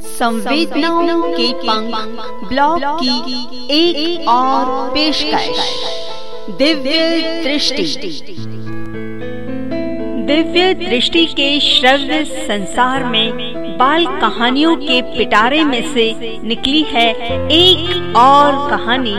संवेदनाओं के पंख ब्लॉग की एक, एक और पेशकश। दिव्य दृष्टि। दिव्य दृष्टि के श्रव्य संसार में बाल कहानियों के पिटारे में से निकली है एक और कहानी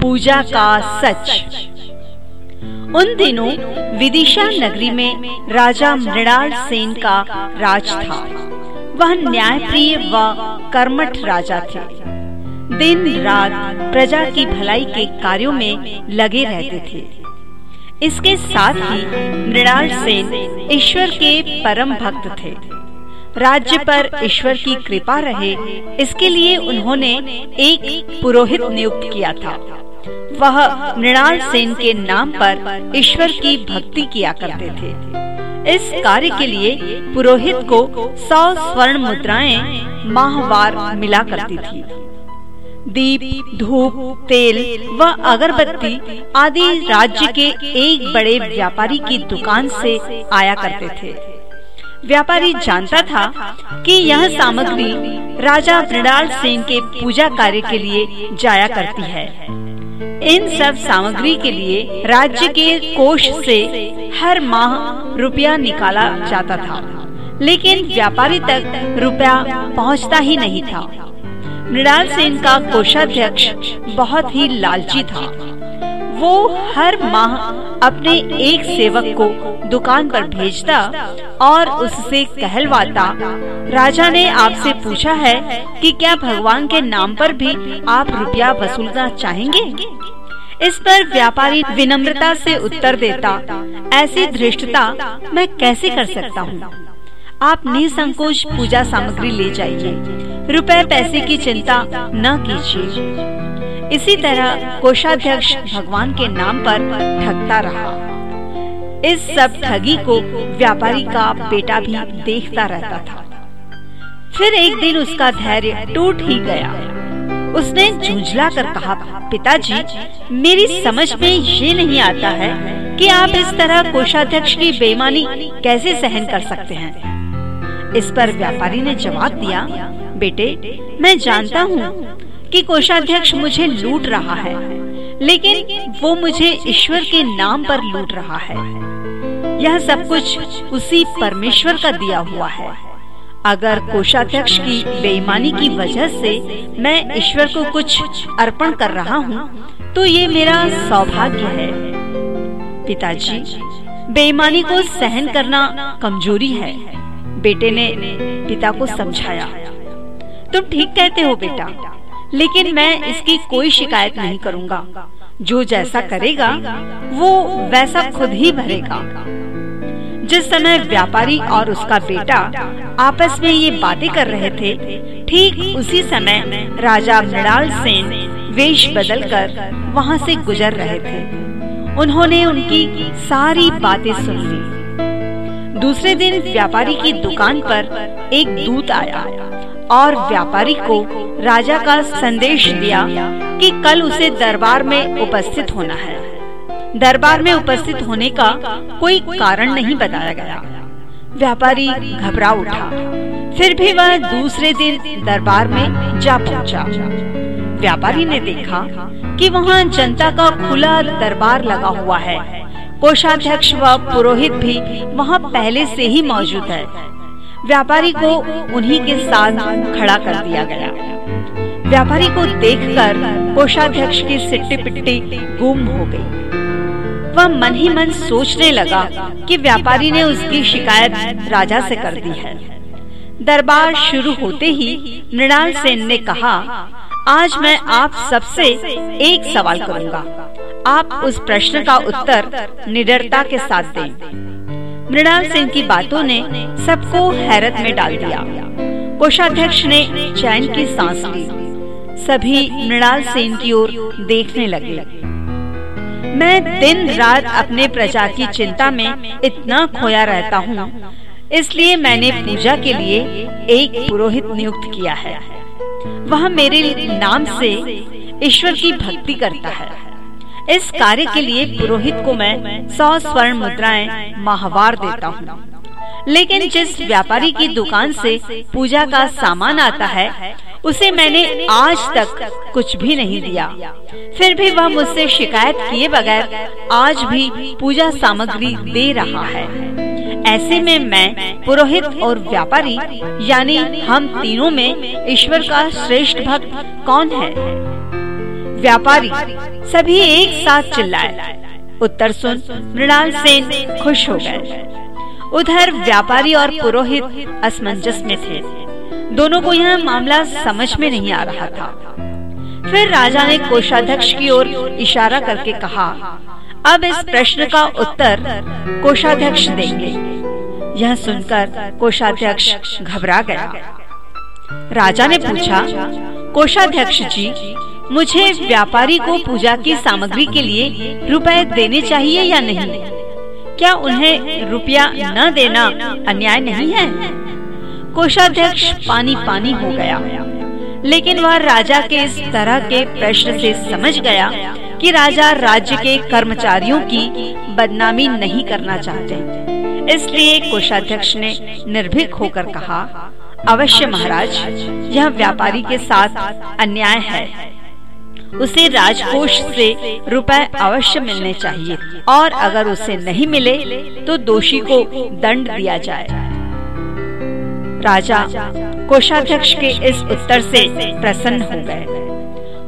पूजा का सच। उन दिनों विदिशा नगरी में राजा मृणाल सेन का राज था। वह न्यायप्रिय व कर्मठ राजा थे। दिन रात प्रजा की भलाई के कार्यों में लगे रहते थे। इसके साथ ही मृणाल सेन ईश्वर के परम भक्त थे। राज्य पर ईश्वर की कृपा रहे, इसके लिए उन्होंने एक पुरोहित नियुक्त किया था। वह मृणाल सेन के नाम पर ईश्वर की भक्ति किया करते थे। इस कार्य के लिए पुरोहित को सौ स्वर्ण मुद्राएँ माहवार मिला करती थी। दीप, धूप, तेल व अगरबत्ती आदि राज्य के एक बड़े व्यापारी की दुकान से आया करते थे। व्यापारी जानता था कि यह सामग्री राजा मृणाल सिंह के पूजा कार्य के लिए जाया करती है। इन सब सामग्री के लिए राज्य के कोष से हर माह रुपया निकाला जाता था। लेकिन व्यापारी तक रुपया पहुँचता ही नहीं था। मृणाल सेन का कोषाध्यक्ष बहुत ही लालची था। वो हर माह अपने एक सेवक को दुकान पर भेजता और उससे कहलवाता। राजा ने आपसे पूछा है कि क्या भगवान के नाम पर भी आप रुपया वसूलना चाहेंगे? इस पर व्यापारी विनम्रता से उत्तर देता, ऐसी धृष्टता मैं कैसे कर सकता हूँ? आप निसंकोच पूजा सामग्री ले जाइए। रुपए पैसे की चिंता न कीजिए। इसी तरह कोषाध्यक्ष भगवान के नाम पर ठगता रहा। इस सब ठगी को व्यापारी का बेटा भी देखता रहता था। फिर एक दिन उसका धैर्य टूट ही गया। उसने झुंझला कर कहा, पिताजी, मेरी समझ में ये नहीं आता है कि आप इस तरह कोषाध्यक्ष की बेईमानी कैसे सहन कर सकते हैं। इस पर व्यापारी ने जवाब दिया, बेटे, मैं जानता हूँ कि कोषाध्यक्ष मुझे लूट रहा है, लेकिन वो मुझे ईश्वर के नाम पर लूट रहा है। यह सब कुछ उसी परमेश्वर का दिया हुआ है। अगर कोषाध्यक्ष की बेईमानी की वजह से मैं ईश्वर को कुछ अर्पण कर रहा हूँ तो ये मेरा सौभाग्य है। पिताजी, बेईमानी को सहन करना कमज़ोरी है। बेटे ने पिता को समझाया, तुम ठीक कहते हो बेटा, लेकिन मैं इसकी कोई शिकायत नहीं करूँगा। जो जैसा करेगा, वो वैसा खुद ही भरेगा। जिस समय व्यापारी और उसका बेटा आपस में ये बातें कर रहे थे, ठीक उसी समय राजा मृणाल सेन वेश बदलकर वहाँ से गुजर रहे थे। उन्होंने उनकी सारी बातें सुन ली। दूसरे दिन व्यापारी की दुकान पर एक दूत आया और व्यापारी को राजा का संदेश दिया कि कल उसे दरबार में उपस्थित होना है। दरबार में उपस्थित होने का कोई कारण नहीं बताया गया। व्यापारी घबरा उठा। फिर भी वह दूसरे दिन दरबार में जा पहुँचा। व्यापारी ने देखा कि वहाँ जनता का खुला दरबार लगा हुआ है। कोषाध्यक्ष व पुरोहित भी वहाँ पहले से ही मौजूद है। व्यापारी को उन्हीं के साथ खड़ा कर दिया गया। व्यापारी को देखकर कोषाध्यक्ष की सिट्टी पिट्टी गुम हो गई। वह मन ही मन सोचने लगा कि व्यापारी ने उसकी शिकायत राजा से कर दी है। दरबार शुरू होते ही मृणाल सेन ने कहा, आज मैं आप सबसे एक सवाल करूँगा। आप उस प्रश्न का उत्तर निडरता के साथ दें। मृणाल सेन की बातों ने सबको हैरत में डाल दिया। कोषाध्यक्ष ने चैन की सांस ली। सभी मृणाल सेन की ओर देखने लगे। मैं दिन रात अपने प्रजा की चिंता में इतना खोया रहता हूँ। इसलिए मैंने पूजा के लिए एक पुरोहित नियुक्त किया है। वह मेरे नाम से ईश्वर की भक्ति करता है। इस कार्य के लिए पुरोहित को मैं सौ स्वर्ण मुद्राएँ माहवार देता हूँ। लेकिन जिस व्यापारी की दुकान से पूजा का सामान आता है उसे मैंने आज तक कुछ भी नहीं दिया। फिर भी वह मुझसे शिकायत किए बगैर आज भी पूजा सामग्री दे रहा है। ऐसे में मैं पुरोहित और व्यापारी, यानी हम तीनों में ईश्वर का श्रेष्ठ भक्त कौन है? व्यापारी, सभी एक साथ चिल्लाए। उत्तर सुन, मृणाल सेन खुश हो गए। उधर व्यापारी और पुरोहित असमंजस में थे। दोनों को यह मामला समझ में नहीं आ रहा था। फिर राजा ने कोषाध्यक्ष की ओर इशारा करके कहा, अब इस प्रश्न का उत्तर कोषाध्यक्ष देंगे। यह सुनकर कोषाध्यक्ष घबरा गया। राजा ने पूछा, कोषाध्यक्ष जी, मुझे व्यापारी को पूजा की सामग्री के लिए रुपए देने चाहिए या नहीं? क्या उन्हें रुपया न देना अन्याय नहीं है? कोषाध्यक्ष पानी पानी हो गया। लेकिन वह राजा के इस तरह के प्रश्न से समझ गया कि राजा राज्य के कर्मचारियों की बदनामी नहीं करना चाहते। इसलिए कोषाध्यक्ष ने निर्भीक होकर कहा, अवश्य महाराज, यह व्यापारी के साथ अन्याय है। उसे राजकोष से रुपए अवश्य मिलने चाहिए और अगर उसे नहीं मिले तो दोषी को दंड दिया जाए। राजा कोषाध्यक्ष के इस उत्तर से प्रसन्न हो गए।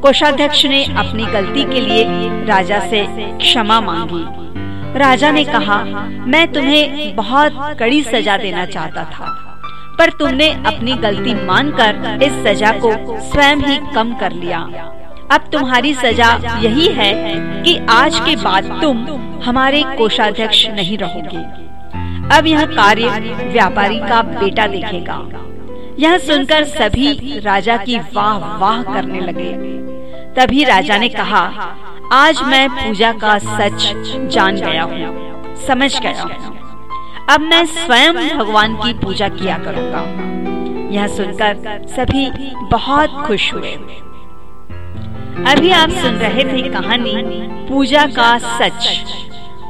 कोषाध्यक्ष ने अपनी गलती के लिए राजा से क्षमा मांगी। राजा ने कहा, मैं तुम्हें बहुत कड़ी सजा देना चाहता था, पर तुमने अपनी गलती मानकर इस सजा को स्वयं ही कम कर लिया। अब तुम्हारी सजा यही है कि आज के बाद तुम हमारे कोषाध्यक्ष नहीं रहोगे। अब यह कार्य व्यापारी का बेटा देखेगा। यह सुनकर सभी राजा की वाह वाह करने लगे। तभी राजा ने कहा, आज मैं पूजा का सच जान गया हूँ, समझ गया हूँ। अब मैं स्वयं भगवान की पूजा किया करूँगा। यह सुनकर सभी बहुत खुश हुए। अभी आप सुन रहे थे कहानी, पूजा का सच